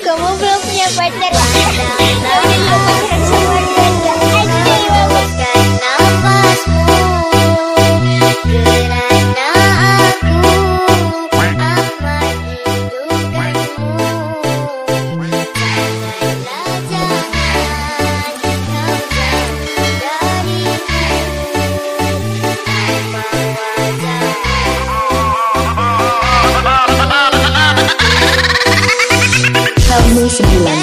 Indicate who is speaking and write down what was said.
Speaker 1: Belum punya pacar ya? Kamu punya
Speaker 2: 9